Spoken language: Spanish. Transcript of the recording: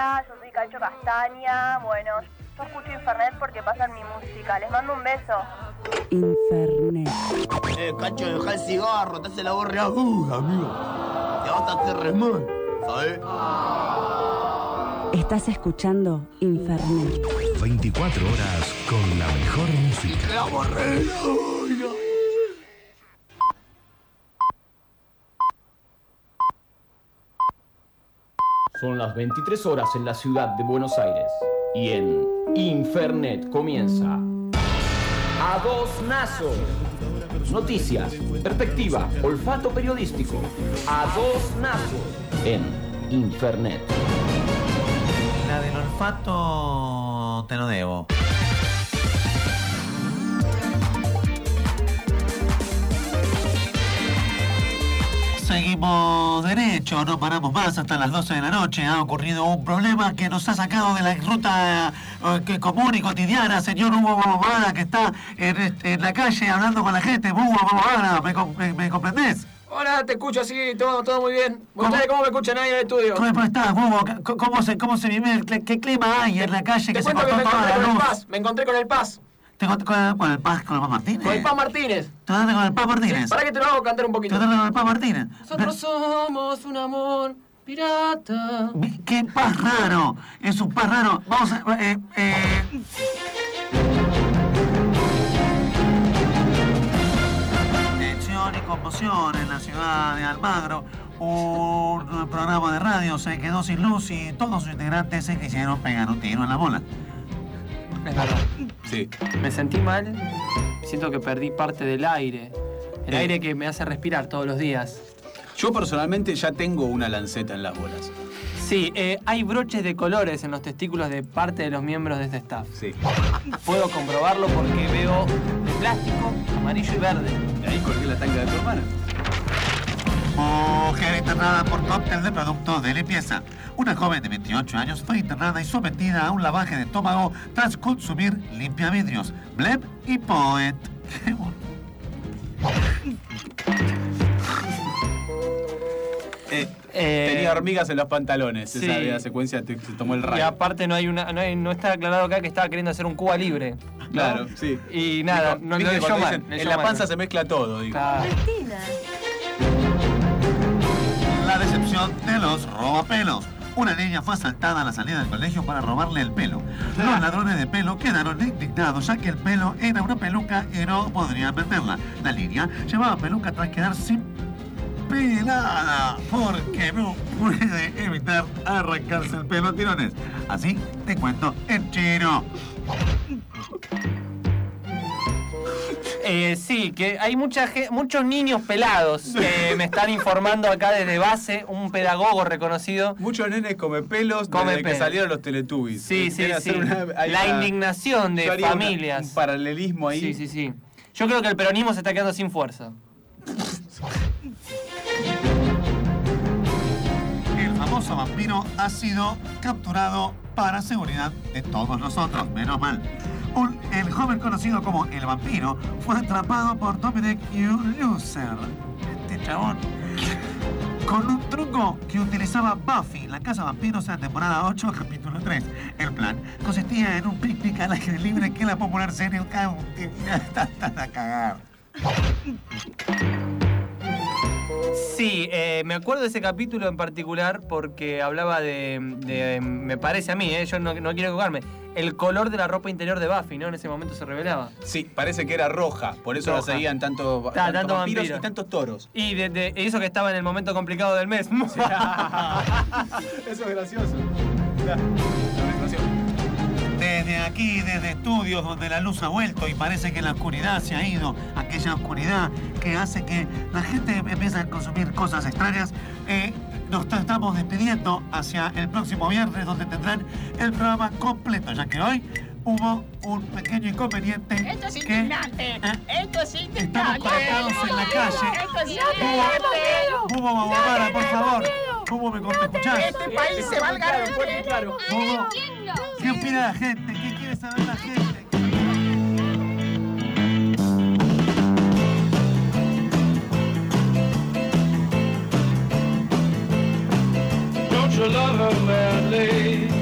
Hola, yo soy Cacho Castaña. Bueno, yo escucho Infernet porque pasan mi música. Les mando un beso. Infernet. Eh, Cacho, deja el cigarro, te hace la voz re aguda, amigo. Te vas a hacer re mal, ¿sabes? Estás escuchando Infernet. 24 horas con la mejor música. ¡Quedamos re Son las 23 horas en la ciudad de Buenos Aires y en Infernet comienza A Dos Nazos. Noticias, perspectiva, olfato periodístico. A Dos Nazos en Infernet. La del olfato te lo debo. Seguimos derecho, no paramos más hasta las 12 de la noche. Ha ocurrido un problema que nos ha sacado de la ruta eh, común y cotidiana. Señor Hugo Bobada, que está en, este- en la calle hablando con la gente. Hugo Bobada, ¿me, me- me comprendés? Hola, te escucho así, todo, todo muy bien. ¿Cómo? ¿Ustedes cómo me escuchan ahí en el estudio? ¿Cómo estás, Hugo? C- ¿Cómo se, cómo se vive? ¿Qué clima hay en la calle que se que me toda encontré la con el luz? Paz, me encontré con el Paz, ¿Te encontré con el, con el Paz, con el Paz Martínez? con el Paz Martínez. ¿Te encontraste con el Paz Martínez? Para que te lo hago cantar un ¿Te poquito. encontraste con el Paz Martínez? Nosotros somos un amor pirata. ¡Qué paz raro! Es un paz raro. Vamos a... Eh, eh. Tensión y conmoción en la ciudad de Almagro. Un programa de radio se quedó sin luz y todos sus integrantes se quisieron pegar un tiro en la bola. Es verdad. Sí. Me sentí mal, siento que perdí parte del aire. El Eh. aire que me hace respirar todos los días. Yo personalmente ya tengo una lanceta en las bolas. Sí, eh, hay broches de colores en los testículos de parte de los miembros de este staff. Sí. Puedo comprobarlo porque veo de plástico, amarillo y verde. De ahí colgué la tanga de tu hermana. Mujer internada por cóctel de productos de limpieza. Una joven de 28 años fue internada y sometida a un lavaje de estómago tras consumir limpiavidrios, Bleb y Poet. Qué bon- Eh, Eh, tenía hormigas en los pantalones. sí. Esa la secuencia te- se tomó el Y rayo. aparte no hay una, no, hay- no está aclarado acá que estaba queriendo hacer un Cuba libre. ¿no? Claro, sí. Y nada, Dijo- no cuando mal. dicen, En la panza se mezcla todo, digo. Claro. De los robapelos. Una niña fue asaltada a la salida del colegio para robarle el pelo. Los ladrones de pelo quedaron indignados ya que el pelo era una peluca y no podrían venderla. La niña llevaba peluca tras quedar sin pelada porque no puede evitar arrancarse el pelo a tirones. Así te cuento en chino. Eh, sí, que hay mucha muchos niños pelados que me están informando acá desde base, un pedagogo reconocido. Muchos nenes come pelos Come desde que salieron los Teletubbies. Sí, Eh, sí, sí. una- La una- indignación de haría una- familias. un paralelismo ahí. Sí, sí, sí. Yo creo que el peronismo se está quedando sin fuerza. El famoso vampiro ha sido capturado para seguridad de todos nosotros, menos mal. El joven conocido como el vampiro fue atrapado por Dominic User. Este chabón. Con un truco que utilizaba Buffy, la casa vampiros en la temporada 8, capítulo 3. El plan consistía en un picnic al aire libre que la popular serie County. Está a cagar. Sí, eh, me acuerdo de ese capítulo en particular porque hablaba de, de- me parece a mí, eh, yo no, no quiero equivocarme, el color de la ropa interior de Buffy, ¿no? En ese momento se revelaba. Sí, parece que era roja. Por eso la Roja. seguían tanto, Ta- tanto tanto vampiros vampiro. y tantos toros. Y de, de- eso que estaba en el momento complicado del mes. Eso es gracioso. Desde aquí, desde estudios donde la luz ha vuelto y parece que la oscuridad se ha ido, aquella oscuridad que hace que la gente empiece a consumir cosas extrañas, eh, nos estamos despidiendo hacia el próximo viernes donde tendrán el programa completo, ya que hoy hubo un pequeño inconveniente Esto es que indignante. eh, Esto es estamos indignante. conectados en la calle. Esto es indignante. Bubo Bababara, por favor. Bubo, ¿me, me escuchás? Este país se va al garete. ¿qué opina la gente? ¿Qué quiere saber la gente? Don't you love her, man?